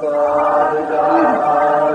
पारिजाताय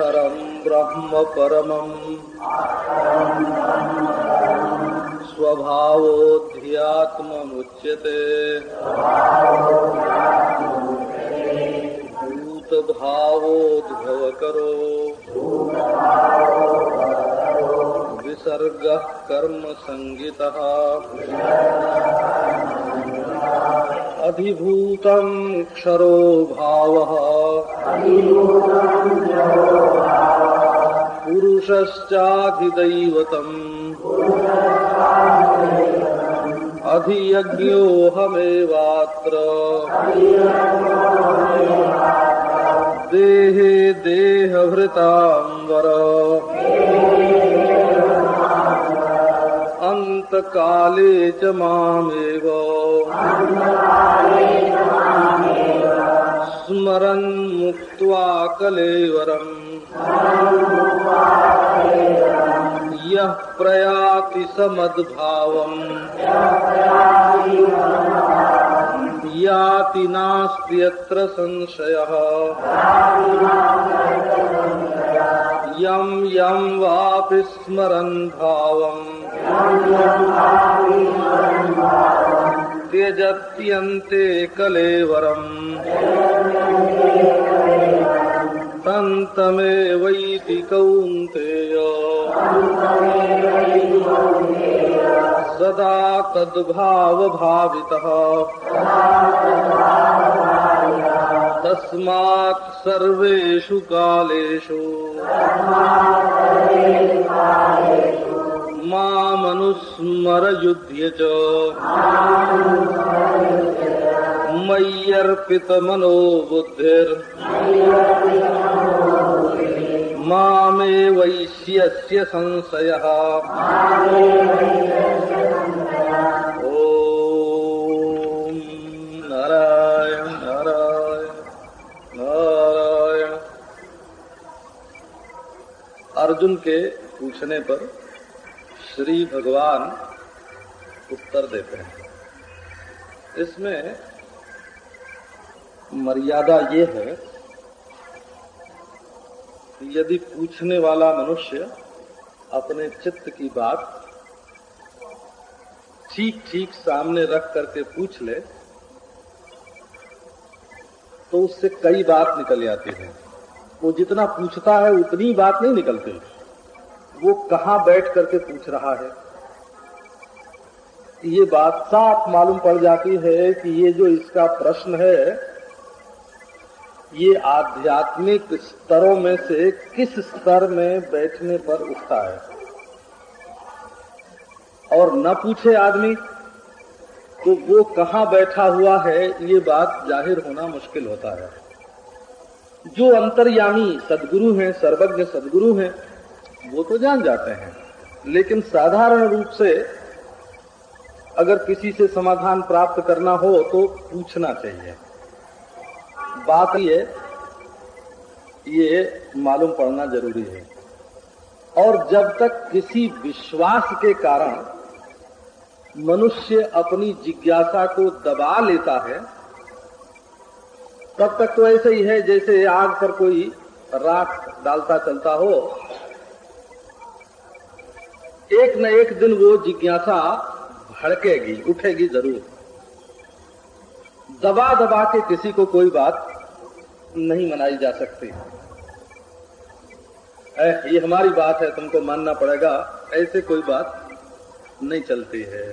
अक्षरं ब्रह्म परमम् स्वभावोऽध्यात्ममुच्यते विसर्गः कर्मसङ्गितः। अधिभूतम् क्षरो भावः। पुरुषश्चाधिदैवतम्। अधियज्ञोऽहमेवात्र। देहे देहभृताम्बर। अन्तकाले च मामेव। स्मरन् मुक्त्वा कलेवरम्। यः प्रयाति समद्भावम्। याति नास्ति यत्र संशयः। यं यं वापि स्मरन् भावम् त्यजत्यन्ते कलेवरम्। तन्तमेवैति कौन्तेय। सदा तद्भावभावितः। तस्मात् सर्वेषु कालेषु मामनुस्मरयुध्य च मय्यर्पितमनो बुद्धिर् मामे नारायण नारायण। अर्जुन के पूछने पर श्री भगवान उत्तर देते हैं। इसमें मर्यादा ये है कि यदि पूछने वाला मनुष्य अपने चित्त की बात ठीक ठीक सामने रख करके पूछ ले तो उससे कई बात निकल जाती है। वो जितना पूछता है, उतनी बात नहीं निकलती। वो कहाँ बैठ करके पूछ रहा है? ये बात साफ़ मालूम पड़ जाती है कि ये जो इसका प्रश्न है, ये आध्यात्मिक स्तरों में से किस स्तर में बैठने पर उठता है? और न पूछे आदमी तो वो कहाँ बैठा हुआ है, ये बात ज़ाहिर होना मुश्किल होता है। जो अंतर्यामी सदगुरु हैं, सर्वज्ञ सदगुरु हैं वो तो जान जाते हैं। लेकिन साधारण रूप से अगर किसी से समाधान प्राप्त करना हो तो पूछना चाहिए। बात ये ये मालूम पड़ना ज़रूरी है। और जब तक किसी विश्वास के कारण मनुष्य अपनी जिज्ञासा को दबा लेता है, तब तक तो ऐसे ही है जैसे आग पर कोई राख डालता चलता हो। एक न एक दिन वो जिज्ञासा भड़केगी, उठेगी ज़रूर। दबा दबा के किसी को कोई बात नहीं मनाई जा सकती। ये हमारी बात है, तुमको मानना पड़ेगा, ऐसे कोई बात नहीं चलती है।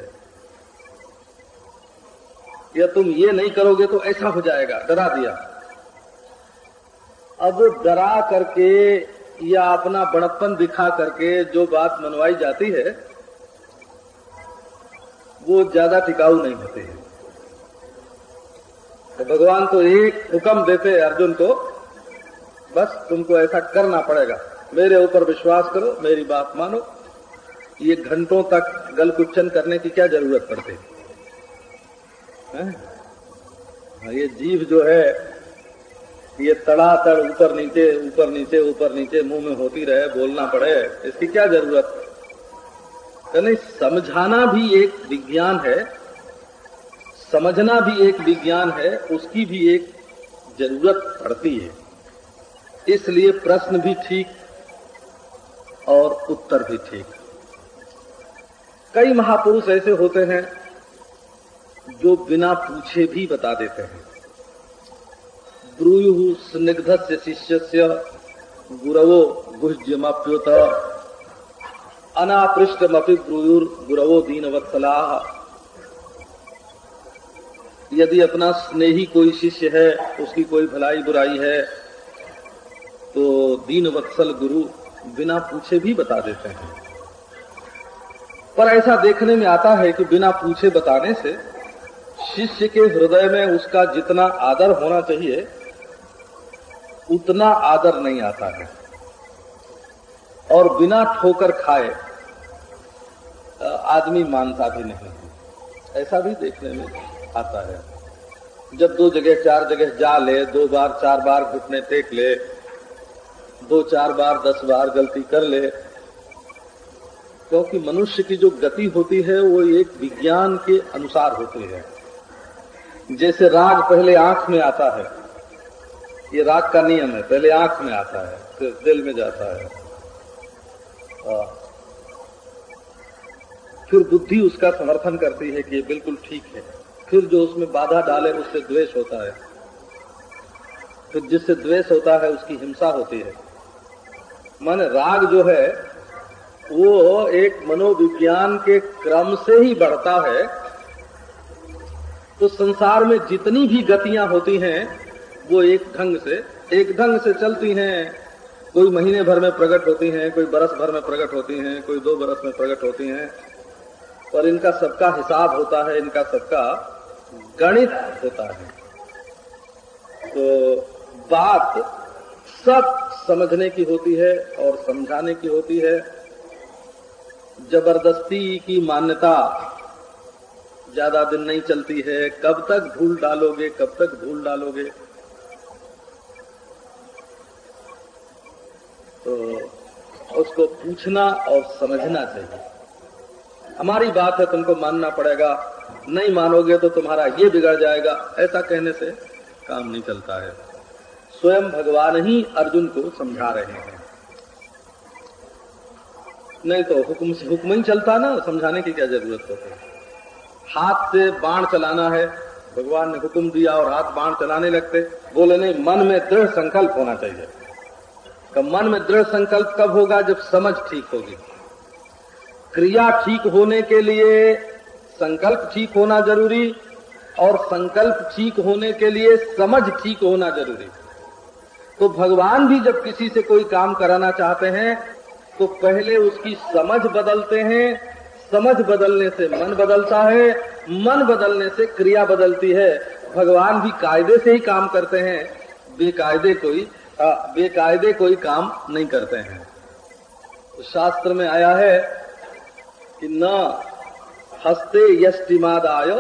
या तुम ये नहीं करोगे तो ऐसा हो जाएगा, डरा दिया। अब डरा करके या अपना बड़प्पन दिखा करके जो बात मनवाई जाती है वो ज़्यादा टिकाऊ नहीं होती है। तो भगवान तो एक हुक्म देते अर्जुन को बस तुमको ऐसा करना पड़ेगा। मेरे ऊपर विश्वास करो मेरी बात मानो। ये घंटों तक गल कुचन करने की क्या ज़रूरत पड़ती है? हाँ, ये जीव जो है ये तड़ातड़ ऊपर नीचे ऊपर नीचे ऊपर नीचे, मुँह में होती रहे, बोलना पड़े, इसकी क्या ज़रूरत? है नहीं, समझाना भी एक विज्ञान है, समझना भी एक विज्ञान है, उसकी भी एक ज़रूरत पड़ती है। इसलिए प्रश्न भी ठीक और उत्तर भी ठीक। कई महापुरुष ऐसे होते हैं, जो बिना पूछे भी बता देते हैं। ब्रूयु स्निग्ध से शिष्य से गुरवो गुह्यमाप्योत अनापृष्टमपि ब्रूयुर गुरवो दीन वत्सला यदि अपना स्नेही कोई शिष्य है, उसकी कोई भलाई बुराई है तो दीन वत्सल गुरु बिना पूछे भी बता देते हैं। पर ऐसा देखने में आता है कि बिना पूछे बताने से शिष्य के हृदय में उसका जितना आदर होना चाहिए उतना आदर नहीं आता है। और बिना ठोकर खाए आदमी मानता भी नहीं है। ऐसा भी देखने में आता है। जब दो जगह, चार जगह जा ले, दो बार, चार बार घुटने टेक ले, दो, चार बार, दस बार गलती कर ले, क्योंकि मनुष्य की जो गति होती है, वो एक विज्ञान के अनुसार होती है। जैसे राग पहले आँख में आता है ये राग का नियम है, पहले आँख में आता है, फिर दिल में जाता है। फिर बुद्धि उसका समर्थन करती है कि ये बिल्कुल ठीक है। फिर जो उसमें बाधा डाले, उससे द्वेष होता है। फिर जिससे द्वेष होता है, उसकी हिंसा होती है। माने राग जो है, वो एक मनोविज्ञान के क्रम से ही बढ़ता है। तो संसार में जितनी भी गतियाँ होती हैं वो एक ढंग से, एक ढंग से चलती हैं। कोई महीने भर में प्रकट होती हैं, कोई बरस भर में प्रकट होती हैं, कोई दो बरस में प्रकट होती हैं। पर इनका सबका हिसाब होता है, इनका सबका गणित होता है। तो बात सब समझने की होती है और समझाने की होती है। ज़बरदस्ती की मान्यता ज़्यादा दिन नहीं चलती है। कब तक भूल डालोगे, कब तक भूल डालोगे? तो उसको पूछना और समझना चाहिए। हमारी बात है, तुमको मानना पड़ेगा। नहीं मानोगे तो तुम्हारा ये बिगड़ जाएगा। ऐसा कहने से काम नहीं चलता है। स्वयं भगवान ही अर्जुन को समझा रहे हैं। नहीं तो हुक्म से हुक्म ही चलता ना, समझाने की क्या ज़रूरत होती है? हाथ से बाण चलाना है। भगवान ने हुक्म दिया और हाथ बाण चलाने लगते। बोले, नहीं, मन में दृढ़ संकल्प होना चाहिए। मन में दृढ़ संकल्प कब होगा जब समझ ठीक होगी। क्रिया ठीक होने के लिए संकल्प ठीक होना ज़रूरी और संकल्प ठीक होने के लिए समझ ठीक होना ज़रूरी। तो भगवान भी जब किसी से कोई काम कराना चाहते हैं तो पहले उसकी समझ बदलते हैं। समझ बदलने से मन बदलता है, मन बदलने से क्रिया बदलती है। भगवान भी कायदे से ही काम करते हैं। बेकायदे कोई बेकायदे कोई काम नहीं करते हैं। तो शास्त्र में आया है कि न हस्ते यष्टिमाद आयो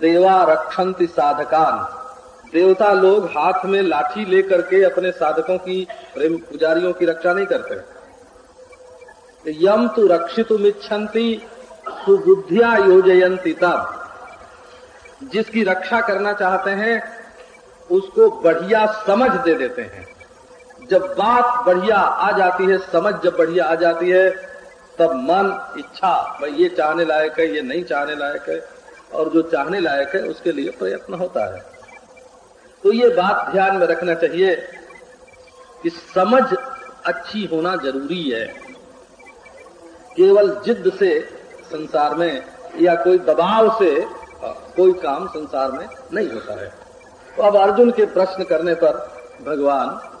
देवा रक्षंति साधकान। देवता लोग हाथ में लाठी लेकर के अपने साधकों की, प्रेम पुजारियों की रक्षा नहीं करते। यम तो रक्षित इच्छन्ति सुबुद्धिया योजयंती तब। जिसकी रक्षा करना चाहते हैं उसको बढ़िया समझ दे देते हैं। जब बात बढ़िया आ जाती है, समझ जब बढ़िया आ जाती है, तब मन, इच्छा, भाई ये चाहने लायक है, ये नहीं चाहने लायक है, और जो चाहने लायक है, उसके लिए प्रयत्न होता है। तो ये बात ध्यान में रखना चाहिए कि समझ अच्छी होना ज़रूरी है। केवल जिद से संसार में या कोई दबाव से कोई काम संसार में नहीं होता है। तो अब अर्जुन के प्रश्न करने पर भगवान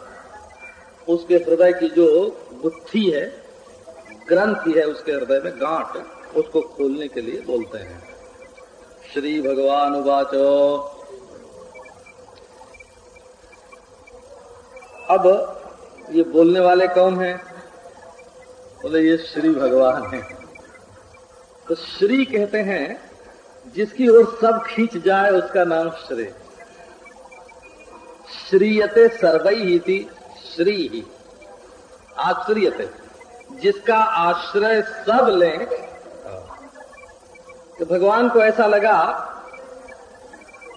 उसके हृदय की जो बुद्धि है, ग्रंथि है उसके हृदय में गांठ, उसको खोलने के लिए बोलते हैं। श्री भगवान उवाचो। अब ये बोलने वाले कौन हैं? बोले, ये श्री भगवान हैं। तो श्री कहते हैं, जिसकी ओर सब खींच जाए, उसका नाम श्री श्रीयते सर्वई ही थी श्री। ही आश्रियते। जिसका आश्रय सब लें। तो भगवान को ऐसा लगा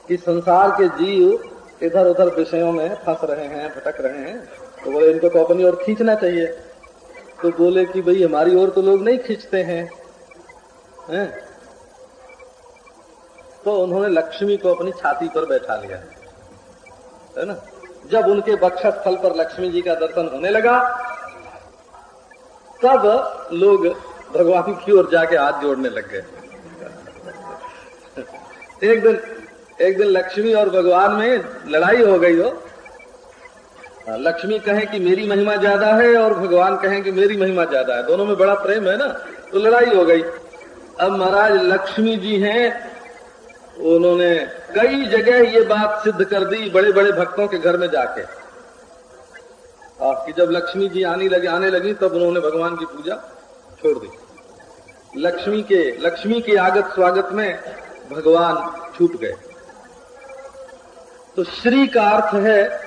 कि संसार के जीव इधर उधर विषयों में फंस रहे हैं, भटक रहे हैं। तो बोले, इनको तो अपनी ओर खींचना चाहिए। तो बोले कि, भाई, हमारी ओर तो लोग नहीं खींचते हैं। हैं? तो उन्होंने लक्ष्मी को अपनी छाती पर बैठा लिया। है ना? जब उनके बक्षस्थल स्थल पर लक्ष्मी जी का दर्शन होने लगा तब लोग भगवान की ओर जाके हाथ जोड़ने लग गए। एक दिन एक दिन लक्ष्मी और भगवान में लड़ाई हो गई हो। हाँ, लक्ष्मी कहे कि मेरी महिमा ज़्यादा है और भगवान कहें कि मेरी महिमा ज़्यादा है। दोनों में बड़ा प्रेम है ना? तो लड़ाई हो गई। अब महाराज लक्ष्मी जी हैं उन्होंने कई जगह ये बात सिद्ध कर दी बड़े बड़े भक्तों के घर में जाके। कि जब लक्ष्मी जी आने लगे, आने लगी, तब उन्होंने भगवान की पूजा छोड़ दी। लक्ष्मी के लक्ष्मी के आगत स्वागत में भगवान छूट गए। तो श्री का अर्थ है,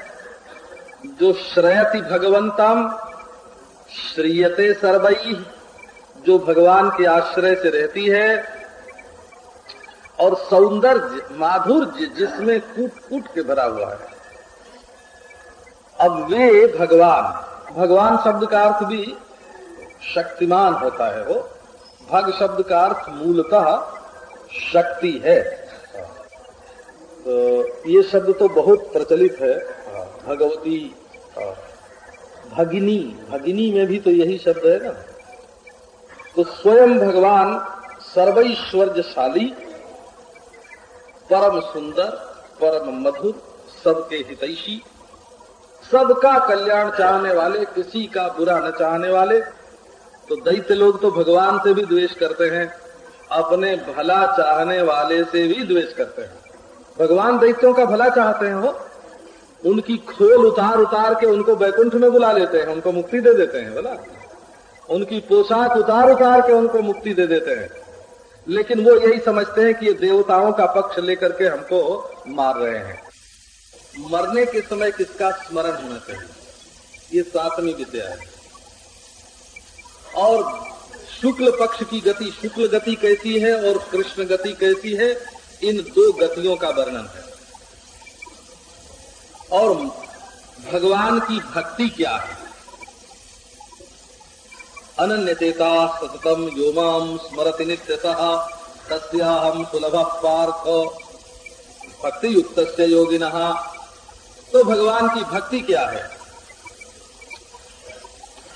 जो श्रयति भगवंतम, श्रीयते सर्वई जो भगवान के आश्रय से रहती है और सौंदर्य माधुर्य जिसमें कूट कूट के भरा हुआ है। अब वे भगवान भगवान शब्द का अर्थ भी शक्तिमान होता है वो। भग शब्द का अर्थ मूलतः शक्ति है। तो ये शब्द तो बहुत प्रचलित है। भगवती, भगिनी भगिनी में भी तो यही शब्द है ना। तो स्वयं भगवान सर्वैश्वर्यशाली परम सुंदर, परम मधुर, सबके हितैषी। सबका कल्याण चाहने वाले, किसी का बुरा न चाहने वाले। तो दैत्य लोग तो भगवान से भी द्वेष करते हैं, अपने भला चाहने वाले से भी द्वेष करते हैं। भगवान दैत्यों का भला चाहते हैं वो। उनकी खोल उतार उतार के उनको बैकुंठ में बुला लेते हैं, उनको मुक्ति दे देते हैं, बोला? उनकी पोशाक उतार उतार के उनको मुक्ति दे देते हैं। लेकिन वो यही समझते हैं कि ये देवताओं का पक्ष लेकर के हमको मार रहे हैं। मरने के समय किसका स्मरण होना चाहिए? ये सातवीं विद्या है। और शुक्ल पक्ष की गति, शुक्ल गति कैसी है और कृष्ण गति कैसी है, इन दो गतियों का वर्णन है। और भगवान की भक्ति क्या है? अनन्य चेता सततम योमाम स्मरति नित्यतः सुलभ पार्थ। भक्ति युक्त योगिन तो भगवान की भक्ति क्या है?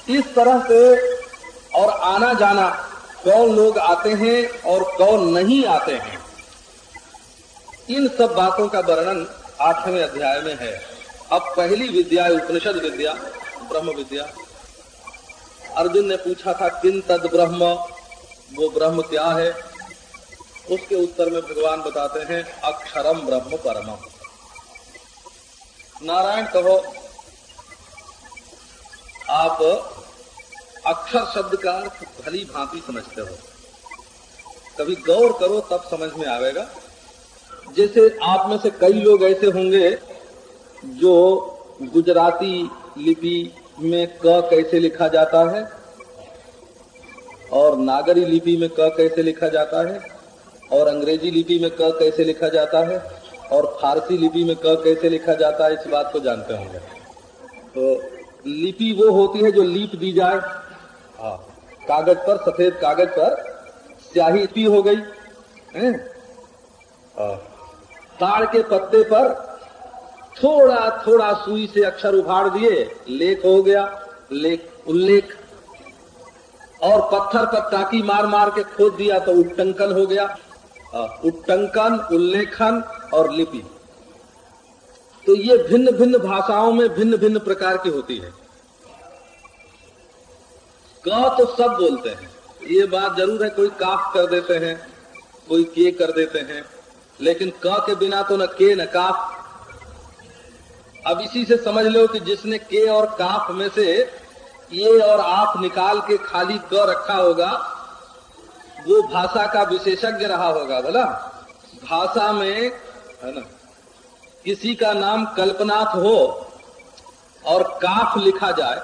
इस तरह से और आना जाना कौन लोग आते हैं और कौन नहीं आते हैं? इन सब बातों का वर्णन आठवें अध्याय में है। अब पहली विद्या उपनिषद विद्या, ब्रह्म विद्या। अर्जुन ने पूछा था, किन तद ब्रह्म? वो ब्रह्म क्या है? उसके उत्तर में भगवान बताते हैं, अक्षरम ब्रह्म परम नारायण कहो, आप अक्षर शब्द का अर्थ भली भांति समझते हो। कभी गौर करो, तब समझ में आवेगा। जैसे आप में से कई लोग ऐसे होंगे, जो गुजराती लिपि में क कैसे लिखा जाता है? और नागरी लिपि में क कैसे लिखा जाता है? और अंग्रेज़ी लिपि में क कैसे लिखा जाता है? और फारसी लिपि में क कैसे लिखा जाता है? इस बात को जानते होंगे। तो लिपि वो होती है जो लीप दी जाए। हाँ कागज़ पर, सफ़ेद कागज़ पर स्याही लिपि हो गई है, ताड़ के पत्ते पर थोड़ा थोड़ा सुई से अक्षर उभार दिए, लेख हो गया, लेख, उल्लेख। और पत्थर पर टाकी मार मार के खोद दिया तो उट्टंकन हो गया। उट्टंकन, उल्लेखन और लिपि। तो ये भिन्न भिन्न भाषाओं में भिन्न भिन्न प्रकार की होती है। क तो सब बोलते हैं। ये बात ज़रूर है, कोई काफ कर देते हैं, कोई के कर देते हैं। लेकिन क के बिना तो न के, न काफ। अब इसी से समझ लो कि जिसने के और काफ में से ये और आप निकाल के खाली क रखा होगा, वो भाषा का विशेषज्ञ रहा होगा बोला भाषा में, है ना, किसी का नाम कल्पनाथ हो और काफ लिखा जाए,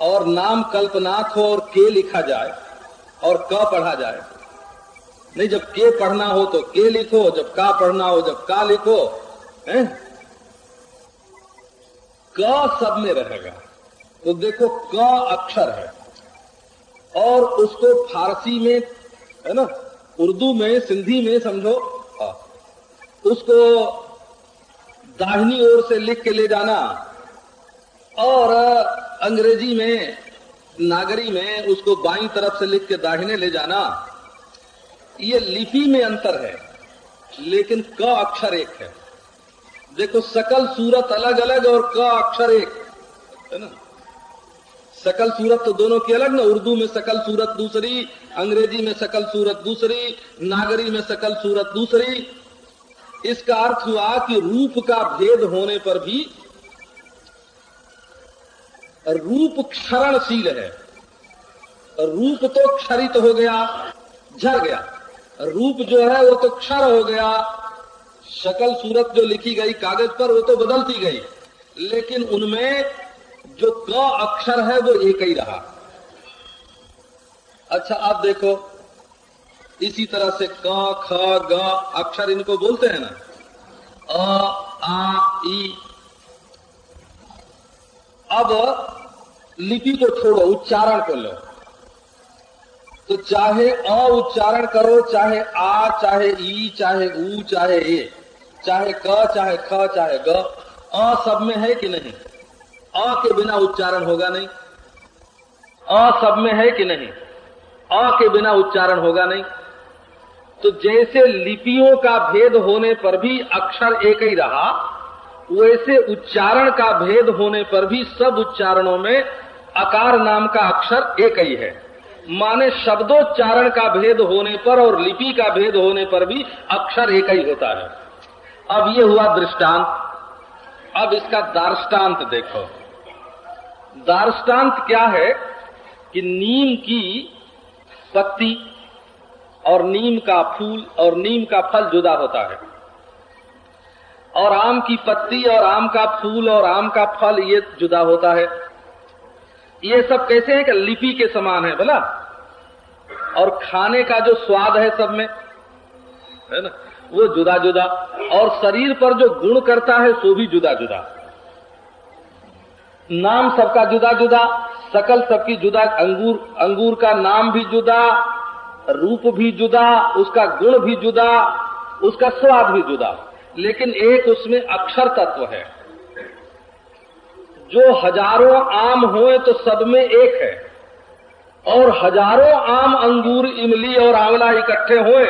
और नाम कल्पनाथ हो और के लिखा जाए, और क पढ़ा जाए। नहीं, जब के पढ़ना हो तो के लिखो, जब का पढ़ना हो, जब का लिखो, है? क सब में रहेगा। तो देखो, क अक्षर है। और उसको फारसी में, है ना, उर्दू में, सिंधी में समझो। उसको दाहिनी ओर से लिख के ले जाना। और अंग्रेज़ी में, नागरी में उसको बाई तरफ़ से लिख के दाहिने ले जाना। ये लिपि में अंतर है, लेकिन क अक्षर एक है। देखो, सकल सूरत अलग अलग और क अक्षर एक, है ना? सकल सूरत तो दोनों की अलग ना? उर्दू में सकल सूरत दूसरी, अंग्रेज़ी में सकल सूरत दूसरी, नागरी में सकल सूरत दूसरी। इसका अर्थ हुआ कि रूप का भेद होने पर भी रूप क्षरणशील है। रूप तो क्षरित हो गया, झर गया। रूप जो है, वो तो क्षर हो गया शकल सूरत जो लिखी गई कागज़ पर, वो तो बदलती गई। लेकिन उनमें जो क अक्षर है, वो एक ही रहा। अच्छा आप देखो, इसी तरह से क, ख, ग अक्षर इनको बोलते हैं ना? अ, आ ई अब लिपि को छोड़ो, उच्चारण को लो। तो चाहे अ उच्चारण करो, चाहे आ, चाहे ई चाहे ऊ चाहे ए। चाहे क, चाहे ख, चाहे ग, अ सब में है कि नहीं? अ के बिना उच्चारण होगा नहीं। अ सब में है कि नहीं? अ के बिना उच्चारण होगा नहीं। तो जैसे लिपियों का भेद होने पर भी अक्षर एक ही रहा, वैसे उच्चारण का भेद होने पर भी सब उच्चारणों में अकार नाम का अक्षर एक ही है। माने शब्दोच्चारण का भेद होने पर और लिपि का भेद होने पर भी अक्षर एक ही होता है। अब ये हुआ दृष्टांत। अब इसका दार्ष्टान्त देखो। दार्ष्टान्त क्या है कि नीम की पत्ती और नीम का फूल और नीम का फल जुदा होता है। और आम की पत्ती और आम का फूल और आम का फल ये जुदा होता है। ये सब कैसे है कि लिपि के समान है, बोला? और खाने का जो स्वाद है सब में, है ना? वो जुदा जुदा। और शरीर पर जो गुण करता है, सो भी जुदा जुदा। नाम सबका जुदा जुदा, सकल सबकी जुदा, अंगूर अंगूर का नाम भी जुदा, रूप भी जुदा, उसका गुण भी जुदा, उसका स्वाद भी जुदा। लेकिन एक उसमें अक्षर तत्व है। जो हज़ारों आम हुए तो सब में एक है। और हज़ारों आम अंगूर, इमली और आंवला इकट्ठे हुए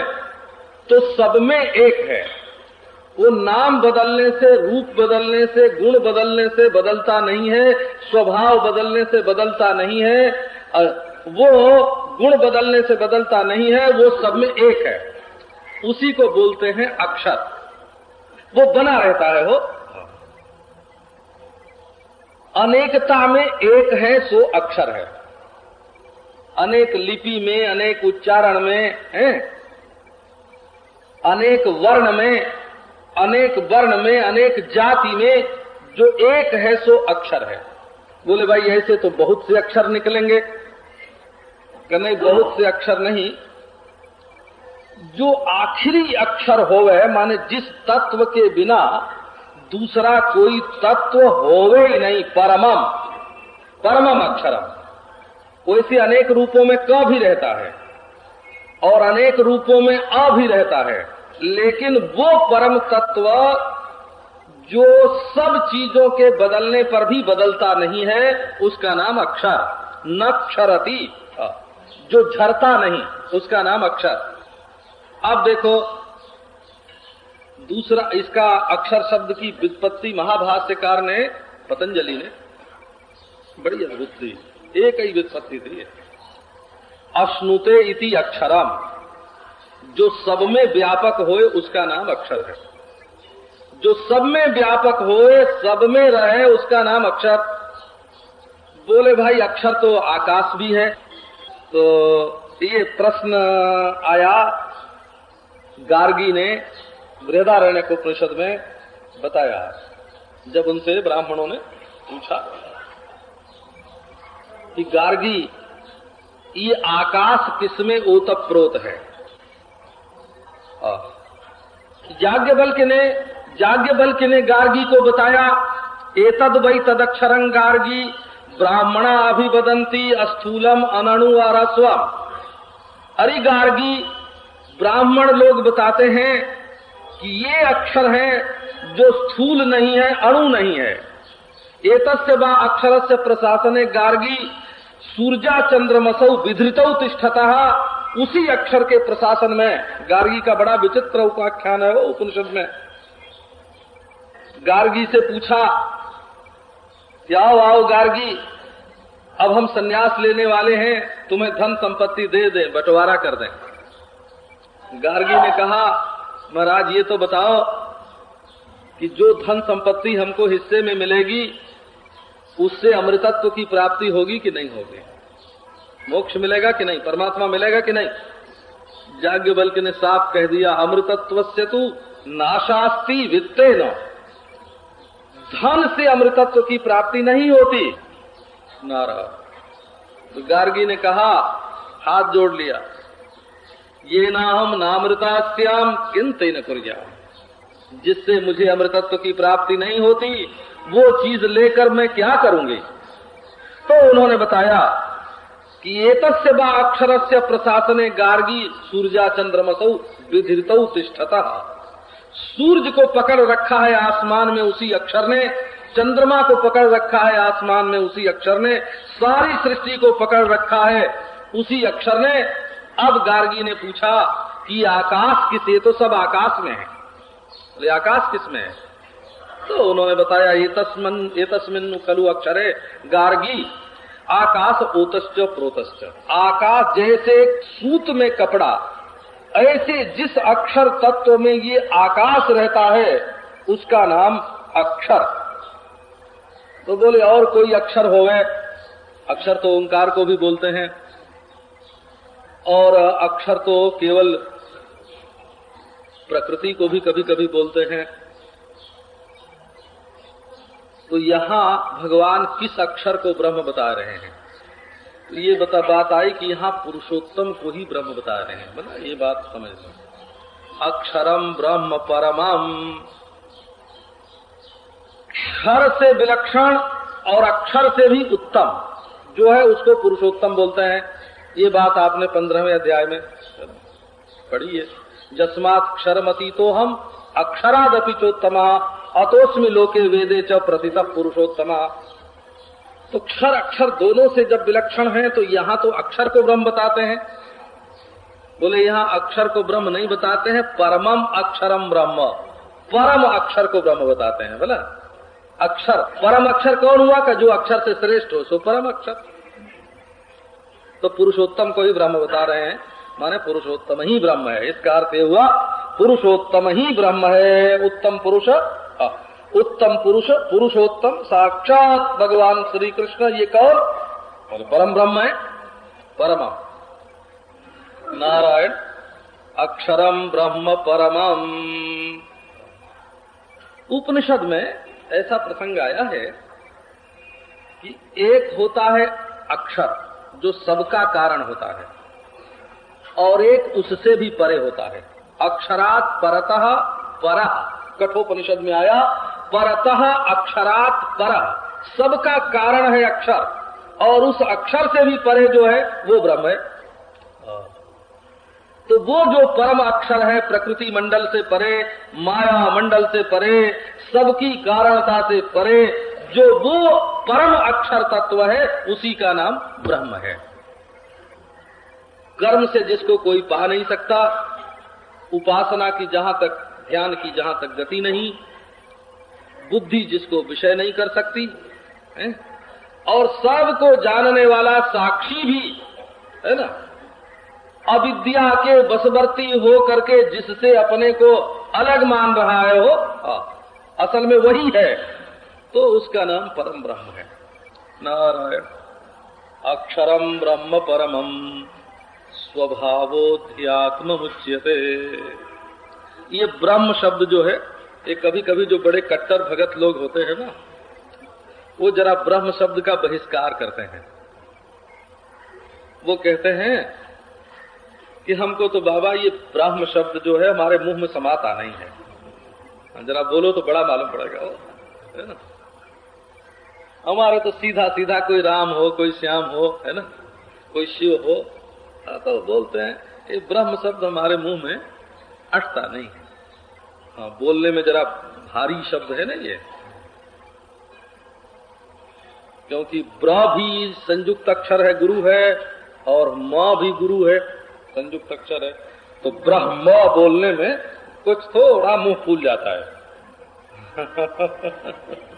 तो सब में एक है। वो नाम बदलने से, रूप बदलने से, गुण बदलने से बदलता नहीं है, स्वभाव बदलने से बदलता नहीं है वो गुण बदलने से बदलता नहीं है, वो सब में एक है। उसी को बोलते हैं अक्षर। वो बना रहता है वो। अनेकता में एक है, सो अक्षर है। अनेक लिपि में, अनेक उच्चारण में, है? अनेक वर्ण में, अनेक वर्ण में, अनेक जाति में जो एक है सो अक्षर है। बोले, भाई, ऐसे तो बहुत से अक्षर निकलेंगे। नहीं, बहुत से अक्षर नहीं। जो आखिरी अक्षर होवे, माने जिस तत्व के बिना दूसरा कोई तत्व होवे ही नहीं, परमम परमम अक्षरम। वैसे अनेक रूपों में क भी रहता है। और अनेक रूपों में अ भी रहता है। लेकिन वो परम तत्व जो सब चीज़ों के बदलने पर भी बदलता नहीं है, उसका नाम अक्षर। न क्षरती जो झरता नहीं, उसका नाम अक्षर। अब देखो, दूसरा इसका अक्षर शब्द की वित्पत्ति महाभाष्यकार ने, पतंजलि ने बड़ी अद्भुत थी एक ही वित्पत्ति थी अश्नुते इति अक्षरम। जो सब में व्यापक होए, उसका नाम अक्षर है। जो सब में व्यापक होए, सब में रहे, उसका नाम अक्षर। बोले, भाई, अक्षर तो आकाश भी है। तो ये प्रश्न आया। गार्गी ने वृदारण्य को परिषद में बताया। जब उनसे ब्राह्मणों ने पूछा कि गार्गी ये आकाश किसमें ओतप्रोत है? जाग्ञ बल के ने जाग्ञ बल के ने गार्गी को बताया, एतद वही तदक्षरं गार्गी, ब्राह्मणा अभिवदंती स्थूलम अनणु और अस्वम अरे गार्गी, ब्राह्मण लोग बताते हैं कि ये अक्षर है जो स्थूल नहीं है, अणु नहीं है। एतस्य बा अक्षर से प्रशासन गार्गी सूर्या चंद्रमसौ विधृतौ तिष्ठता। उसी अक्षर के प्रशासन में, गार्गी का बड़ा विचित्र उपाख्यान है वो उपनिषद में। गार्गी से पूछा क्या आओ गार्गी, अब हम सन्यास लेने वाले हैं, तुम्हें धन संपत्ति दे दे, बंटवारा कर दें। गार्गी ने कहा, महाराज, ये तो बताओ कि जो धन संपत्ति हमको हिस्से में मिलेगी उससे अमृतत्व की प्राप्ति होगी कि नहीं होगी? मोक्ष मिलेगा कि नहीं? परमात्मा मिलेगा कि नहीं? जाग्ञ बल्कि ने साफ़ कह दिया अमृतत्व से तू नाशास्ती वित्ते न धन से अमृतत्व की प्राप्ति नहीं होती। नारा तो गार्गी ने कहा, हाथ जोड़ लिया, ये ना हम नामृता नामृतास्याम किंत न कर जिससे मुझे अमृतत्व की प्राप्ति नहीं होती, वो चीज़ लेकर मैं क्या करूँगी? तो उन्होंने बताया कि बा अक्षर से प्रशासने गार्गी सूर्या चंद्रमसौ विधित तिष्ठता। सूर्य को पकड़ रखा है आसमान में उसी अक्षर ने, चंद्रमा को पकड़ रखा है आसमान में उसी अक्षर ने, सारी सृष्टि को पकड़ रखा है उसी अक्षर ने। अब गार्गी ने पूछा कि आकाश किसे? तो सब आकाश में है। बोले आकाश किसमें है? तो उन्होंने बताया, ये तस्मन, ये तस्मिन कलु अक्षरे गार्गी, आकाश ओतश्च प्रोतश्च। आकाश जैसे सूत में कपड़ा, ऐसे जिस अक्षर तत्व में ये आकाश रहता है, उसका नाम अक्षर। तो बोले, और कोई अक्षर हो गए अक्षर तो ओंकार को भी बोलते हैं। और अक्षर तो केवल प्रकृति को भी कभी कभी बोलते हैं। तो यहाँ भगवान किस अक्षर को ब्रह्म बता रहे हैं? तो ये बता, बात आई कि यहाँ पुरुषोत्तम को ही ब्रह्म बता रहे हैं। बना ये बात समझ लो। अक्षरम ब्रह्म परमम। क्षर से विलक्षण और अक्षर से भी उत्तम। जो है उसको पुरुषोत्तम बोलते हैं। ये बात आपने पंद्रहवें अध्याय में पढ़ी है। जस्मात क्षरमती तो हम, अक्षरादपि चोत्तमा अतोस्मी लोके वेदे च प्रतित पुरुषोत्तमा। तो क्षर, अक्षर दोनों से जब विलक्षण है तो यहाँ तो अक्षर को ब्रह्म बताते हैं। बोले, यहाँ अक्षर को ब्रह्म नहीं बताते हैं, परमम अक्षरम ब्रह्म। परम अक्षर को ब्रह्म बताते हैं, बोला। अक्षर, परम अक्षर कौन हुआ का जो अक्षर से श्रेष्ठ हो? सो परम अक्षर। तो पुरुषोत्तम को ही ब्रह्म बता रहे हैं। माने पुरुषोत्तम ही ब्रह्म है। इसका अर्थ हुआ, पुरुषोत्तम ही ब्रह्म है। उत्तम पुरुष उत्तम पुरुष, पुरुषोत्तम, साक्षात भगवान श्री कृष्ण ये कौन? और परम ब्रह्म है, परम। नारायण अक्षरम ब्रह्म परमम उपनिषद में ऐसा प्रसंग आया है कि एक होता है अक्षर, जो सबका कारण होता है। और एक उससे भी परे होता है। अक्षरात परतः पर। कठोपनिषद में आया, परतः अक्षरात पर। सबका कारण है अक्षर। और उस अक्षर से भी परे जो है, वो ब्रह्म है। तो वो जो परम अक्षर है, प्रकृति मंडल से परे, माया मंडल से परे, सबकी कारणता से परे, जो वो परम अक्षर तत्व है, उसी का नाम ब्रह्म है। कर्म से जिसको कोई पा नहीं सकता उपासना की जहाँ तक ध्यान की जहाँ तक गति नहीं बुद्धि जिसको विषय नहीं कर सकती है? और सबको जानने वाला साक्षी भी है ना? अविद्या के बसवर्ती हो करके जिससे अपने को अलग मान रहा है वो हाँ, असल में वही है तो उसका नाम परम ब्रह्म है। नारायण। अक्षरम ब्रह्म परमम। स्वभावोध्यात्म उच्यते ये ब्रह्म शब्द जो है ये कभी कभी जो बड़े कट्टर भगत लोग होते हैं ना वो जरा ब्रह्म शब्द का बहिष्कार करते हैं। वो कहते हैं कि हमको तो बाबा ये ब्रह्म शब्द जो है हमारे मुँह में समाता नहीं है। जरा बोलो तो बड़ा मालूम पड़ेगा है ना? हमारे तो सीधा सीधा कोई राम हो कोई श्याम हो है ना? कोई शिव हो हाँ, तो बोलते हैं ये ब्रह्म शब्द हमारे मुँह में अटता नहीं है। बोलने में जरा भारी शब्द है ना ये। क्योंकि ब्र भी संयुक्त अक्षर है, गुरु है, और माँ भी गुरु है, संयुक्त अक्षर है। तो ब्रह्म बोलने में कुछ थोड़ा मुँह फूल जाता है।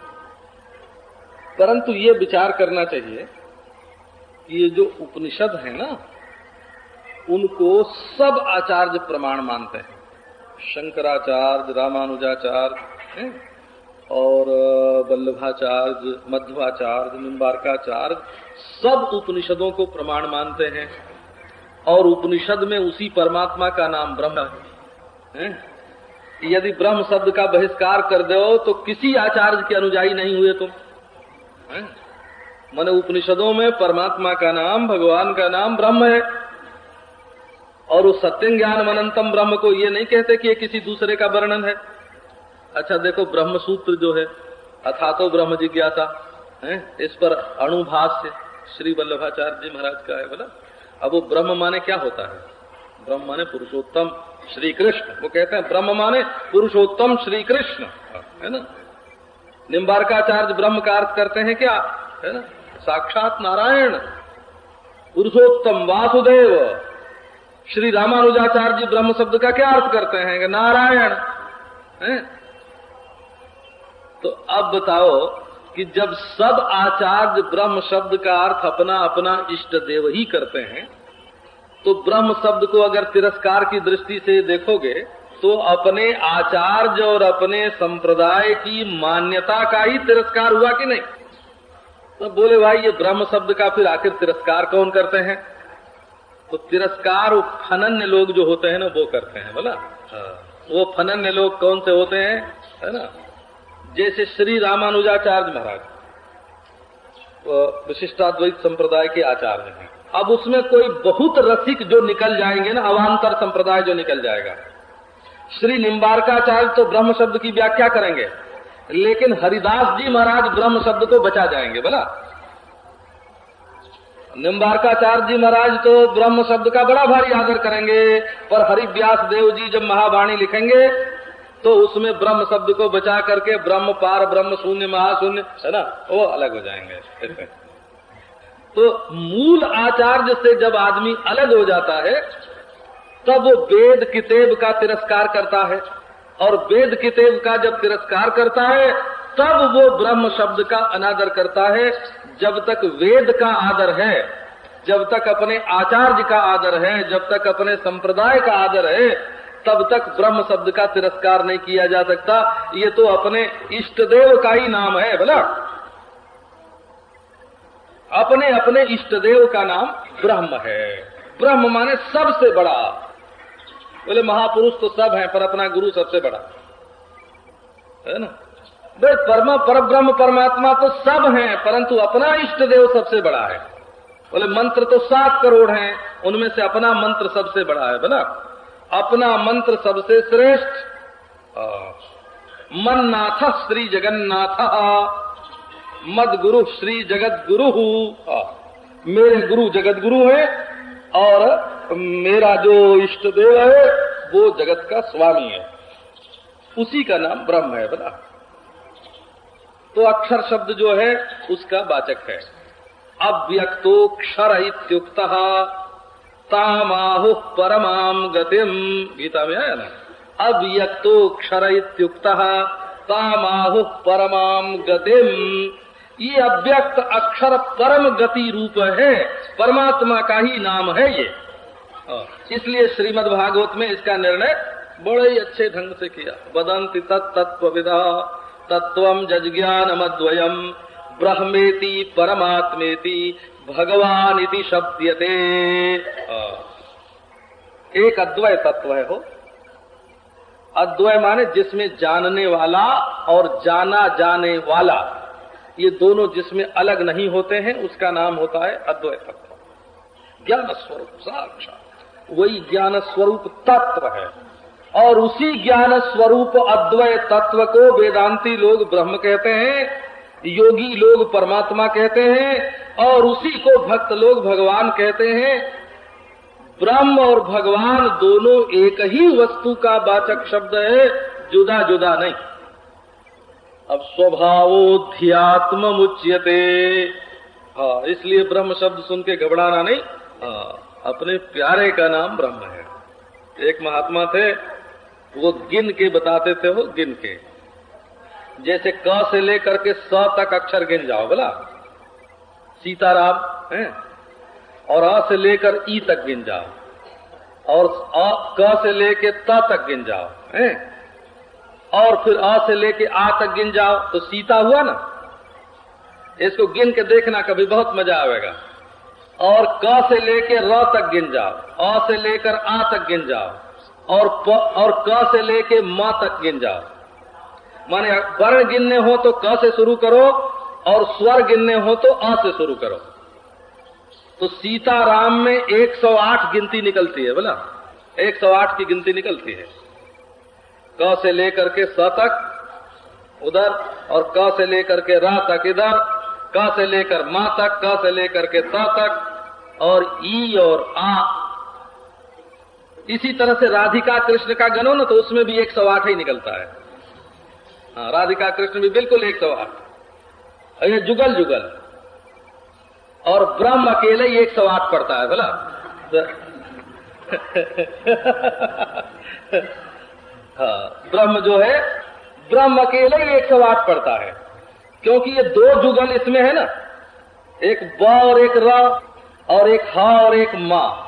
परंतु ये विचार करना चाहिए कि ये जो उपनिषद है ना उनको सब आचार्य प्रमाण मानते हैं। शंकराचार्य, रामानुजाचार्य और वल्लभाचार्य, मध्वाचार्य, निम्बारकाचार्य सब उपनिषदों को प्रमाण मानते हैं। और उपनिषद में उसी परमात्मा का नाम ब्रह्म है। यदि ब्रह्म शब्द का बहिष्कार कर दो तो किसी आचार्य के अनुजाई नहीं हुए तुम। मैंने उपनिषदों में परमात्मा का नाम, भगवान का नाम ब्रह्म है। और उस सत्य ज्ञान अनंतम ब्रह्म को ये नहीं कहते कि ये किसी दूसरे का वर्णन है। अच्छा देखो ब्रह्म सूत्र जो है अथा तो ब्रह्म जिज्ञासा, है, इस पर अणुभाष्य, श्री वल्लभाचार्य जी महाराज का है, बोला। अब वो ब्रह्म माने क्या होता है? ब्रह्म माने पुरुषोत्तम श्री कृष्ण वो कहते हैं, ब्रह्म माने पुरुषोत्तम श्री कृष्ण है ना? निम्बारकाचार्य ब्रह्म का अर्थ करते हैं क्या? है ना? साक्षात नारायण। पुरुषोत्तम वासुदेव। श्री रामानुजाचार्य जी ब्रह्म शब्द का क्या अर्थ करते हैं? नारायण, है? तो अब बताओ कि जब सब आचार्य ब्रह्म शब्द का अर्थ अपना अपना इष्ट देव ही करते हैं तो ब्रह्म शब्द को अगर तिरस्कार की दृष्टि से देखोगे तो अपने आचार्य और अपने संप्रदाय की मान्यता का ही तिरस्कार हुआ कि नहीं? तो बोले, भाई, ये ब्रह्म शब्द का फिर आखिर तिरस्कार कौन करते हैं? तो तिरस्कार फनन्य लोग जो होते हैं ना वो करते हैं बोला? हाँ। वो फनन्य लोग कौन से होते हैं? है ना? जैसे श्री रामानुजाचार्य महाराज विशिष्टाद्वैत संप्रदाय के आचार्य हैं। अब उसमें कोई बहुत रसिक जो निकल जाएँगे ना अवान्तर संप्रदाय जो निकल जाएगा। श्री निम्बारकाचार्य तो ब्रह्म शब्द की व्याख्या करेंगे लेकिन हरिदास जी महाराज ब्रह्म शब्द को बचा जाएँगे बोला? निम्बारकाचार्य जी महाराज तो ब्रह्म शब्द का बड़ा भारी आदर करेंगे, पर हरिव्यास देव जी जब महावाणी लिखेंगे तो उसमें ब्रह्म शब्द को बचा करके ब्रह्म पार, ब्रह्म शून्य, महाशून्य, है ना? वो अलग हो जाएँगे। तो मूल आचार्य से जब आदमी अलग हो जाता है, तब वो वेद कितेब का तिरस्कार करता है। और वेद कितेब का जब तिरस्कार करता है, तब वो ब्रह्म शब्द का अनादर करता है। जब तक वेद का आदर है, जब तक अपने आचार्य का आदर है, जब तक अपने संप्रदाय का आदर है, तब तक ब्रह्म शब्द का तिरस्कार नहीं किया जा सकता। ये तो अपने इष्ट देव का ही नाम है, बोला। अपने अपने इष्ट देव का नाम ब्रह्म है। ब्रह्म माने सबसे बड़ा। बोले, महापुरुष तो सब हैं, पर अपना गुरु सबसे बड़ा। है ना? परमा पर ब्रह्म परमात्मा तो सब हैं, परंतु अपना इष्ट देव सबसे बड़ा है। बोले, मंत्र तो सात करोड़ हैं, उनमें से अपना मंत्र सबसे बड़ा है बोला अपना मंत्र सबसे श्रेष्ठ। मन नाथ श्री जगन्नाथ मद गुरु श्री जगत गुरु मेरे गुरु जगत गुरु है, और मेरा जो इष्ट देव है, वो जगत का स्वामी है। उसी का नाम ब्रह्म है, बना? तो अक्षर शब्द जो है, उसका वाचक है। अव्यक्तोक्षर इत्युक्त, तामाहु परमाम गतिम। गीता में आया ना? अव्यक्तोक्षर इत्युक्त, तामाहु परमाम गतिम। ये अव्यक्त अक्षर परम गति रूप है, परमात्मा का ही नाम है ये। इसलिए श्रीमद् भागवत में इसका निर्णय बड़े ही अच्छे ढंग से किया। बदंती तत्व विदा तत्व जज्ञान अद्वयम ब्रह्मेति परमात्मेति भगवान इति शब्दते एक अद्वय तत्व है हो अद्वय माने जिसमें जानने वाला और जाना जाने वाला। ये दोनों जिसमें अलग नहीं होते हैं, उसका नाम होता है अद्वय तत्व ज्ञान स्वरूप साक्षात। वही ज्ञान स्वरूप तत्व है। और उसी ज्ञान स्वरूप अद्वय तत्व को वेदांती लोग ब्रह्म कहते हैं, योगी लोग परमात्मा कहते हैं, और उसी को भक्त लोग भगवान कहते हैं। ब्रह्म और भगवान दोनों एक ही वस्तु का वाचक शब्द है, जुदा जुदा नहीं। अब स्वभावोध्यात्म मुच्यते हाँ इसलिए ब्रह्म शब्द सुन के घबराना नहीं। हाँ अपने प्यारे का नाम ब्रह्म है। एक महात्मा थे वो गिन के बताते थे वो गिन के। जैसे क से लेकर के स तक अक्षर गिन जाओ बोला? सीताराम है? और अ से लेकर ई तक गिन जाओ। और आ, क से लेके त तक गिन जाओ है? और फिर आ से लेके आ तक गिन जाओ तो सीता हुआ ना? इसको गिन के देखना कभी बहुत मज़ा आएगा और क से लेके र तक गिन जाओ अ से लेकर आ तक गिन जाओ। और प, और क से लेके म तक गिन जाओ। माने वर्ण गिनने हो तो क से शुरू करो और स्वर गिनने हो तो अ से शुरू करो। तो सीता राम में 108 गिनती निकलती है बोला? 108 की गिनती निकलती है। क से लेकर के स तक उधर और क से लेकर के रा तक इधर क से लेकर मा तक क से लेकर के त तक और ई और आ इसी तरह से राधिका कृष्ण का गनो ना तो उसमें भी एक सौ आठ ही निकलता है। हाँ राधिका कृष्ण भी बिल्कुल एक सौ आठ। ये जुगल जुगल। और ब्रह्म अकेले ही एक सौ आठ पड़ता है, बोला? हाँ ब्रह्म जो है, ब्रह्म अकेले ही एक सौ आठ पड़ता है। क्योंकि ये दो जुगल इसमें है ना, एक ब और एक र, और एक हा और एक माँ।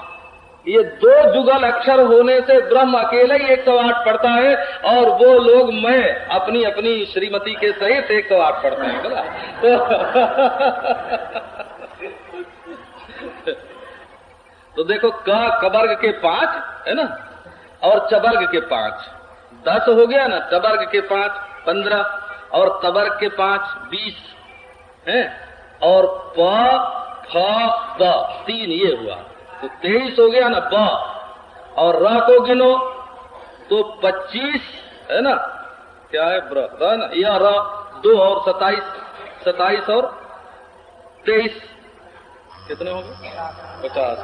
ये दो जुगल अक्षर होने से ब्रह्म अकेले ही एक सौ आठ पढ़ता है, और वो लोग मैं अपनी अपनी श्रीमती के सहित एक सौ आठ पढ़ते हैं, बोला? तो तो देखो, क कबर्ग के पाँच, है ना? और चबर्ग के पाँच। दस हो गया ना तबर्ग के पाँच, पंद्रह, और तबर्ग के पाँच, बीस, है? और प, फ तीन ये हुआ। तो तेईस हो गया ना ब और र को गिनो तो पच्चीस, है ना? क्या है ब्र ना? या र दो और सताइस सताइस और तेईस। कितने हो गए पचास।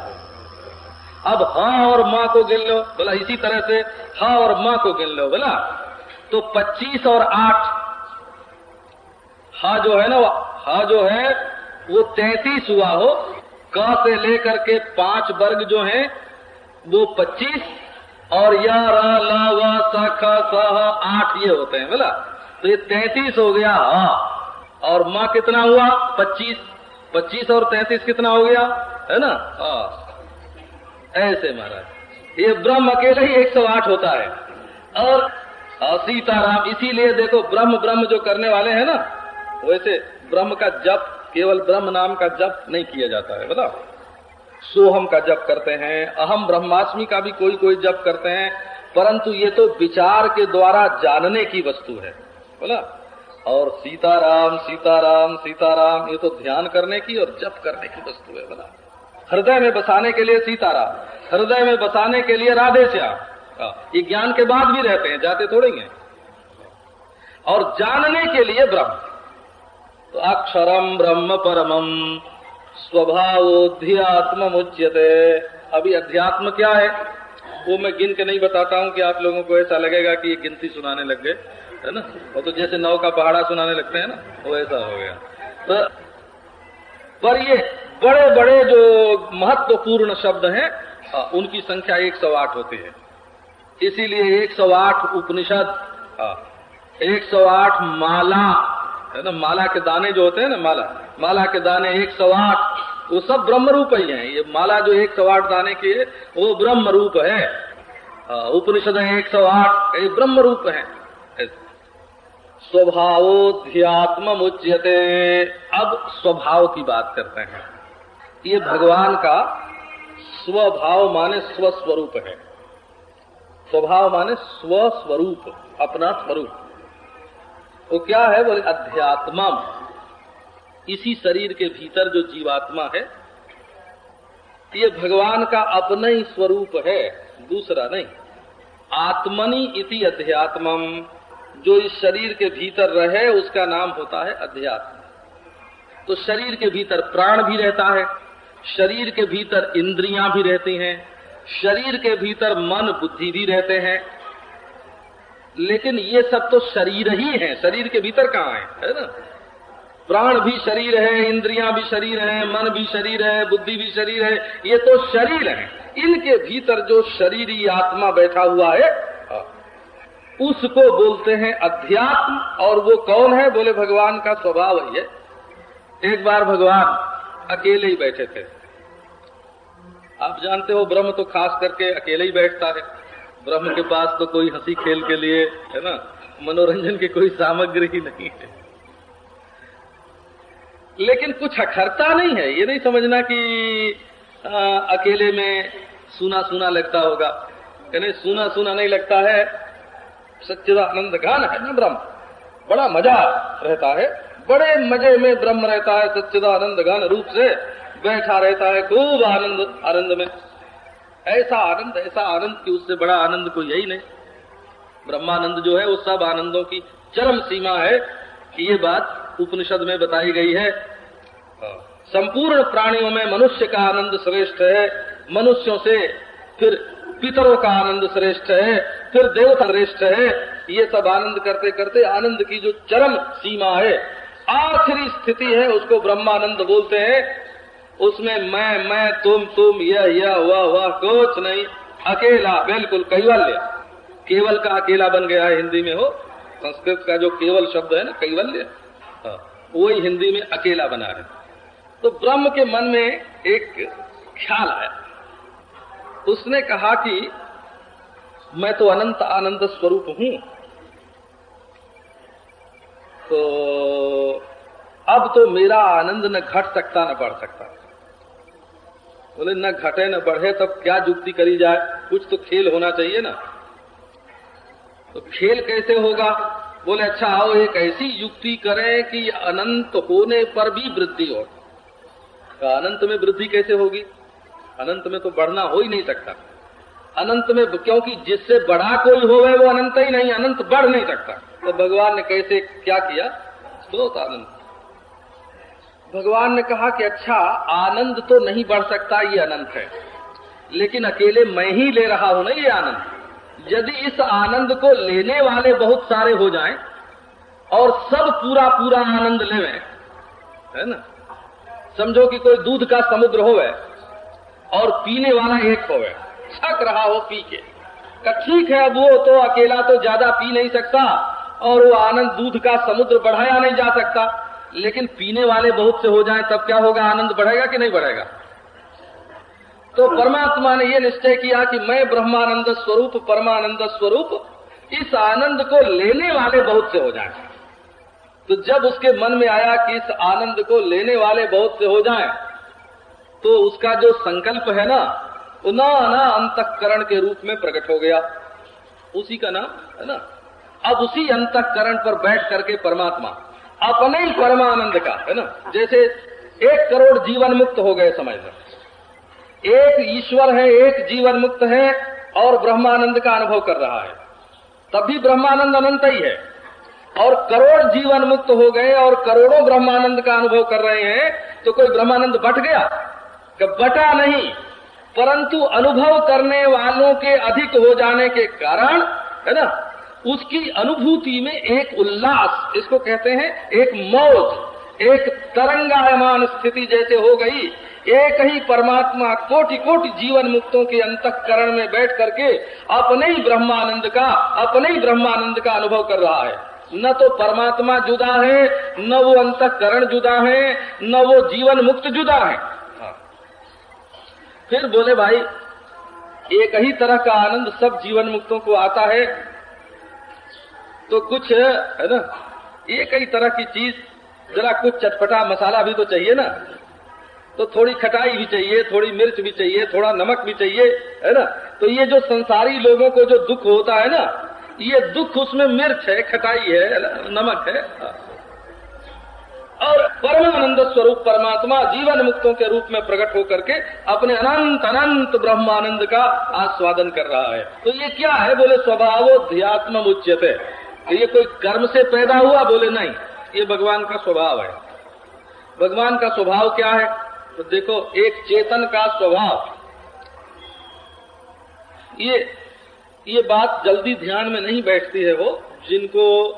अब हाँ और माँ को गिन लो, बोला इसी तरह से हाँ और माँ को गिन लो, बोला। तो 25 और आठ, हा जो है ना, हा जो है, वो 33 हुआ हो। क से लेकर के पाँच वर्ग जो हैं, वो 25 और या, रा, ला, वा, सा, ख, स आठ ये होते हैं, बोला? तो ये 33 हो गया, हा। और माँ कितना हुआ? 25 25 और 33 कितना हो गया? है ना? हाँ। ऐसे, महाराज। ये ब्रह्म अकेले ही 108 होता है। और सीताराम, इसीलिए देखो, ब्रह्म ब्रह्म जो करने वाले हैं ना, वैसे ब्रह्म का जप केवल ब्रह्म नाम का जप नहीं किया जाता है बताओ। सोहम का जप करते हैं अहम ब्रह्मास्मि का भी कोई कोई जप करते हैं परंतु ये तो विचार के द्वारा जानने की वस्तु है बोला। और सीताराम सीताराम सीताराम ये तो ध्यान करने की और जप करने की वस्तु है बोला। हृदय में बसाने के लिए सीताराम हृदय में बसाने के लिए राधे श्याम हाँ, ये ज्ञान के बाद भी रहते हैं जाते थोड़े हैं। और जानने के लिए ब्रह्म। अक्षरम ब्रह्म परमम। स्वभावोध्यात्म उच्यते अभी अध्यात्म क्या है? वो मैं गिन के नहीं बताता हूँ कि आप लोगों को ऐसा लगेगा कि ये गिनती सुनाने लग गए, है ना? वो तो जैसे नौ का पहाड़ा सुनाने लगते हैं ना, वो ऐसा हो गया। तो पर ये बड़े बड़े जो महत्वपूर्ण शब्द हैं उनकी संख्या एक सौ आठ होती है। इसीलिए एक सौ आठ उपनिषद एक सौ आठ माला है ना, माला के दाने जो होते हैं ना, माला माला के दाने एक सौ आठ वो सब ब्रह्म रूप ही है। ये माला जो एक सौ आठ दाने की है वो ब्रह्म रूप है। उपनिषद है एक सौ आठ ये ब्रह्म रूप है। स्वभाव स्वभावोध्यात्म उच्यते अब स्वभाव की बात करते हैं। ये भगवान का स्वभाव माने स्वस्वरूप है। स्वभाव माने स्वस्वरूप, अपना स्वरूप। वो क्या है? बोले, अध्यात्म। इसी शरीर के भीतर जो जीवात्मा है, ये भगवान का अपना ही स्वरूप है, दूसरा नहीं। आत्मनि इति अध्यात्मम जो इस शरीर के भीतर रहे, उसका नाम होता है अध्यात्म। तो शरीर के भीतर प्राण भी रहता है, शरीर के भीतर इंद्रियाँ भी रहती हैं, शरीर के भीतर मन बुद्धि भी रहते हैं लेकिन ये सब तो शरीर ही है। शरीर के भीतर कहाँ है? है ना? प्राण भी शरीर है, इंद्रियाँ भी शरीर है, मन भी शरीर है, बुद्धि भी शरीर है। ये तो शरीर है। इनके भीतर जो शरीरी आत्मा बैठा हुआ है उसको बोलते हैं अध्यात्म। और वो कौन है? बोले, भगवान का स्वभाव ही है। एक बार भगवान अकेले ही बैठे थे। आप जानते हो, ब्रह्म तो खास करके अकेले ही बैठता है। ब्रह्म के पास तो कोई हँसी खेल के लिए है ना मनोरंजन की कोई सामग्री ही नहीं है। लेकिन कुछ अखरता नहीं है। ये नहीं समझना कि आ, अकेले में सुना सुना लगता होगा। यानी सुना सुना नहीं लगता है। सच्चिदानंद गान है ना ब्रह्म। बड़ा मज़ा रहता है। बड़े मज़े में ब्रह्म रहता है। सच्चिदानंद गान रूप से बैठा रहता है। खूब आनंद आनंद में। ऐसा आनंद ऐसा आनंद की उससे बड़ा आनंद कोई यही नहीं। ब्रह्मानंद जो है वो सब आनंदों की चरम सीमा है कि ये बात उपनिषद में बताई गई है। संपूर्ण प्राणियों में मनुष्य का आनंद श्रेष्ठ है, मनुष्यों से फिर पितरों का आनंद श्रेष्ठ है, फिर देवता श्रेष्ठ है। ये सब आनंद करते करते आनंद की जो चरम सीमा है, आखिरी स्थिति है, उसको ब्रह्मानंद बोलते हैं। उसमें मैं मैं तुम तुम यह यह वह वह कुछ नहीं। अकेला बिल्कुल कैवल्य। केवल का अकेला बन गया है हिंदी में हो संस्कृत का जो केवल शब्द है ना कैवल्य। हाँ, वही हिंदी में अकेला बना है। तो ब्रह्म के मन में एक ख्याल आया। उसने कहा कि मैं तो अनंत आनंद स्वरूप हूँ। तो अब तो मेरा आनंद न घट सकता न बढ़ सकता। बोले, न घटे, न बढ़े, तब क्या जुक्ति करी जाए? कुछ तो खेल होना चाहिए ना। तो खेल कैसे होगा? बोले अच्छा आओ, एक ऐसी युक्ति करें कि अनंत होने पर भी वृद्धि हो। तो अनंत में वृद्धि कैसे होगी? अनंत में तो बढ़ना हो ही नहीं सकता। अनंत में, क्योंकि जिससे बड़ा कोई हो वो अनंत ही नहीं, अनंत बढ़ नहीं सकता। तो भगवान ने कैसे, क्या किया? स्रोत आनंद भगवान ने कहा कि अच्छा आनंद तो नहीं बढ़ सकता, ये अनंत है। लेकिन अकेले मैं ही ले रहा हूँ ना ये आनंद? यदि इस आनंद को लेने वाले बहुत सारे हो जाएँ, और सब पूरा पूरा आनंद ले है ना? समझो कि कोई दूध का समुद्र हो और पीने वाला एक हो छक रहा हो पी के। ठीक है, अब वो तो अकेला तो ज़्यादा पी नहीं सकता, और वो आनंद दूध का समुद्र बढ़ाया नहीं जा सकता। लेकिन पीने वाले बहुत से हो जाए, तब क्या होगा? आनंद बढ़ेगा कि नहीं बढ़ेगा? तो परमात्मा ने यह निश्चय किया कि मैं ब्रह्मानंद स्वरूप, परमानंद स्वरूप, इस आनंद को लेने वाले बहुत से हो जाए। तो जब उसके मन में आया कि इस आनंद को लेने वाले बहुत से हो जाए तो उसका जो संकल्प है ना, वो ना ना अंतकरण के रूप में प्रकट हो गया। उसी का नाम है ना? अब उसी अंतकरण पर बैठ करके परमात्मा अपने परमानंद का, है ना? जैसे एक करोड़ जीवन मुक्त हो गए समझ लो एक ईश्वर है, एक जीवन मुक्त है और ब्रह्मानंद का अनुभव कर रहा है। तब भी ब्रह्मानंद अनंत ही है। और करोड़ जीवन मुक्त हो गए और करोड़ों ब्रह्मानंद का अनुभव कर रहे हैं तो कोई ब्रह्मानंद बट गया? कि बटा नहीं, परंतु अनुभव करने वालों के अधिक हो जाने के कारण, है ना? उसकी अनुभूति में एक उल्लास, इसको कहते हैं एक मौज, एक तरंगायमान स्थिति जैसे हो गई। एक ही परमात्मा कोटि कोटि जीवन मुक्तों के अंतकरण में बैठ करके अपने ही ब्रह्मानंद का, अपने ही ब्रह्मानंद का अनुभव कर रहा है। न तो परमात्मा जुदा है, न वो अंतकरण जुदा है, न वो जीवन मुक्त जुदा है। हाँ। फिर बोले, भाई, एक ही तरह का आनंद सब जीवन मुक्तों को आता है। तो कुछ, है ना एक ही तरह की चीज़, जरा कुछ चटपटा मसाला भी तो चाहिए ना। तो थोड़ी खटाई भी चाहिए, थोड़ी मिर्च भी चाहिए, थोड़ा नमक भी चाहिए, है ना। तो ये जो संसारी लोगों को जो दुख होता है ना, ये दुख उसमें मिर्च है, खटाई है नमक है। और परमानंद स्वरूप परमात्मा जीवन मुक्तों के रूप में प्रकट होकर के अपने अनंत अनंत ब्रह्मानंद का आस्वादन कर रहा है। तो ये क्या है बोले स्वभावोध्यात्म उच्यते तो ये कोई कर्म से पैदा हुआ? बोले नहीं। ये भगवान का स्वभाव है। भगवान का स्वभाव क्या है? तो देखो, एक चेतन का स्वभाव। ये ये बात जल्दी ध्यान में नहीं बैठती है वो, जिनको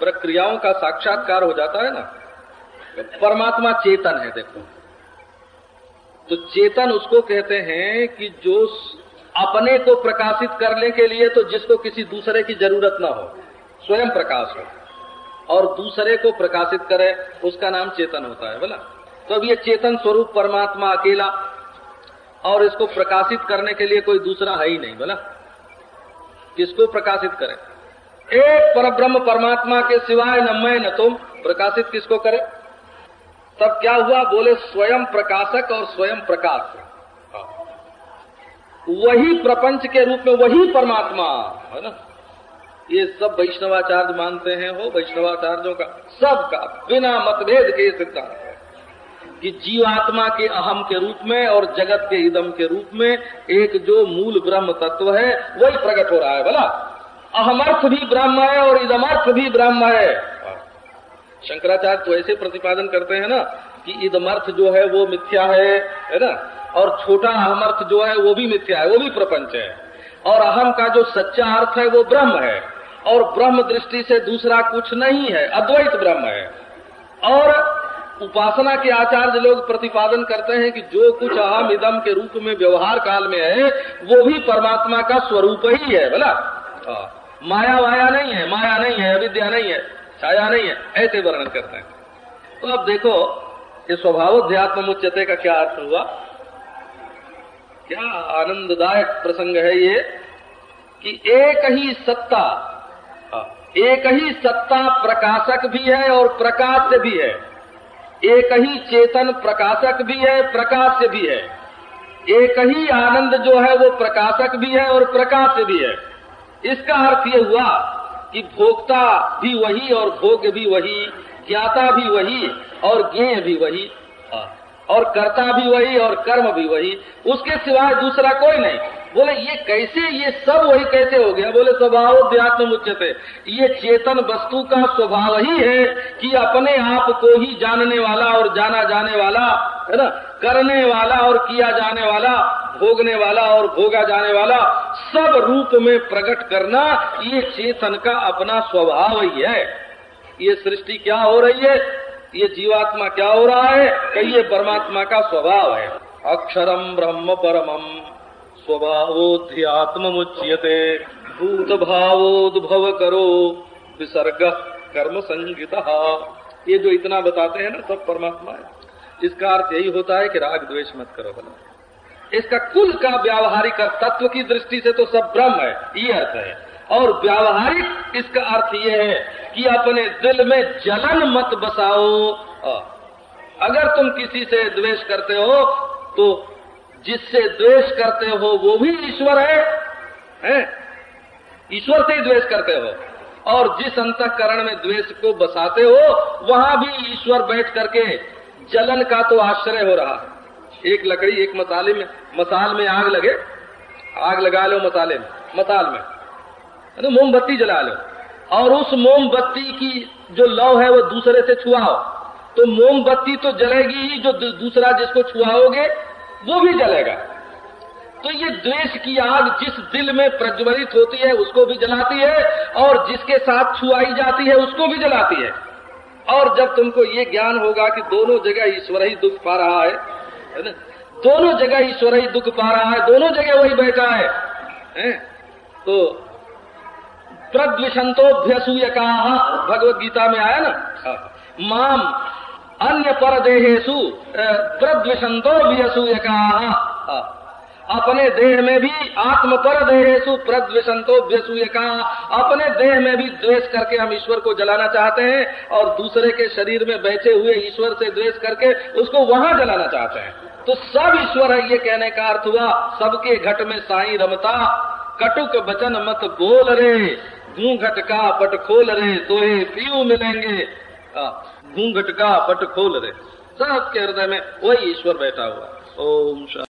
प्रक्रियाओं का साक्षात्कार हो जाता है ना। परमात्मा चेतन है, देखो। तो चेतन उसको कहते हैं कि जो अपने को प्रकाशित करने के लिए तो जिसको किसी दूसरे की ज़रूरत ना हो, स्वयं प्रकाश हो। और दूसरे को प्रकाशित करे, उसका नाम चेतन होता है, बोला। तो अब ये चेतन स्वरूप परमात्मा अकेला और इसको प्रकाशित करने के लिए कोई दूसरा है ही नहीं, बोला। किसको प्रकाशित करे? एक पर ब्रह्म परमात्मा के सिवाय न मैं न तुम, प्रकाशित किसको करे? तब क्या हुआ? बोले, स्वयं प्रकाशक और स्वयं प्रकाश। वही प्रपंच के रूप में वही परमात्मा, है ना? ये सब वैष्णवाचार्य मानते हैं, हो वैष्णवाचार्यों का, सबका, बिना मतभेद के सिद्धांत है कि जीवात्मा के अहम के रूप में और जगत के इदम के रूप में एक जो मूल ब्रह्म तत्व है, वही प्रकट हो रहा है, बोला। अहमर्थ भी ब्रह्म है और इदमर्थ भी ब्रह्म है। शंकराचार्य तो ऐसे प्रतिपादन करते हैं ना कि इदमर्थ जो है वो मिथ्या है है ना? और छोटा अहमर्थ जो है, वो भी मिथ्या है, वो भी प्रपंच है। और अहम का जो सच्चा अर्थ है, वो ब्रह्म है। और ब्रह्म दृष्टि से दूसरा कुछ नहीं है, अद्वैत ब्रह्म है। और उपासना के आचार्य लोग प्रतिपादन करते हैं कि जो कुछ अहम इदम के रूप में व्यवहार काल में है, वो भी परमात्मा का स्वरूप ही है, बोला? हाँ। माया वाया नहीं है, माया नहीं है, अविद्या नहीं है, छाया नहीं है, ऐसे वर्णन करते हैं। तो अब देखो, ये स्वभावध्यात्म उच्चते का क्या अर्थ हुआ? क्या आनंददायक प्रसंग है ये कि एक ही सत्ता हाँ, एक ही सत्ता प्रकाशक भी है और प्रकाश भी है। एक ही चेतन प्रकाशक भी है प्रकाश भी है। एक ही आनंद जो है वो प्रकाशक भी है और प्रकाश भी है। इसका अर्थ ये हुआ कि भोक्ता भी वही और भोग भी वही ज्ञाता भी वही और ज्ञेय भी वही हाँ। और कर्ता भी वही और कर्म भी वही, उसके सिवाय दूसरा कोई नहीं। बोले, ये कैसे, ये सब वही कैसे हो गया? बोले, स्वभाव अध्यात्म ये चेतन वस्तु का स्वभाव ही है कि अपने आप को ही जानने वाला और जाना जाने वाला, है ना? करने वाला और किया जाने वाला, भोगने वाला और भोगा जाने वाला, सब रूप में प्रकट करना ये चेतन का अपना स्वभाव ही है। ये सृष्टि क्या हो रही है? ये जीवात्मा क्या हो रहा है? कि ये परमात्मा का स्वभाव है। अक्षरम ब्रह्म परमम स्वभावोध्यात्म मुच्यते भूत भावोद्भव करो विसर्ग कर्म संगीत ये जो इतना बताते हैं ना, सब परमात्मा है। इसका अर्थ यही होता है कि राग द्वेष मत करो बना इसका कुल का व्यावहारिक तत्व की दृष्टि से तो सब ब्रह्म है। ये अर्थ है। और व्यावहारिक इसका अर्थ यह है कि अपने दिल में जलन मत बसाओ। अगर तुम किसी से द्वेष करते हो तो जिससे द्वेष करते हो वो भी ईश्वर है, है? ईश्वर से ही द्वेष करते हो। और जिस अंतकरण में द्वेष को बसाते हो वहाँ भी ईश्वर बैठ करके जलन का तो आश्रय हो रहा है। एक लकड़ी एक मसाले में मसाल में आग लगे। आग लगा लो मसाले में मसाल में। मोमबत्ती जला लो। और उस मोमबत्ती की जो लौ है वो दूसरे से छुआओ। तो मोमबत्ती तो जलेगी ही जो दूसरा जिसको छुआओगे वो भी जलेगा। तो ये द्वेष की आग जिस दिल में प्रज्वलित होती है उसको भी जलाती है और जिसके साथ छुआई जाती है उसको भी जलाती है। और जब तुमको ये ज्ञान होगा कि दोनों जगह ईश्वर ही दुख पा रहा है दोनों जगह ईश्वर ही दुख पा रहा है दोनों जगह वही बैठा है, है? तो प्रद्विशंतोभ्यसूय का भगवत गीता में आया ना? हाँ। माम अन्य पर देहेशु प्रद्विशंतोभ्यसूय का हाँ। अपने देह में भी आत्म पर देहेशु प्रद्विशंतोभ्यसूय का अपने देह में भी द्वेष करके हम ईश्वर को जलाना चाहते हैं और दूसरे के शरीर में बैठे हुए ईश्वर से द्वेष करके उसको वहाँ जलाना चाहते हैं। तो सब ईश्वर है, ये कहने का अर्थ हुआ, सबके घट में साई रमता, कटुक बचन मत बोल रे। घूंघट का पट खोल रहे तोहे पीओ मिलेंगे। घूंघट का पट खोल रहे सबके हृदय में वही ईश्वर बैठा हुआ ओम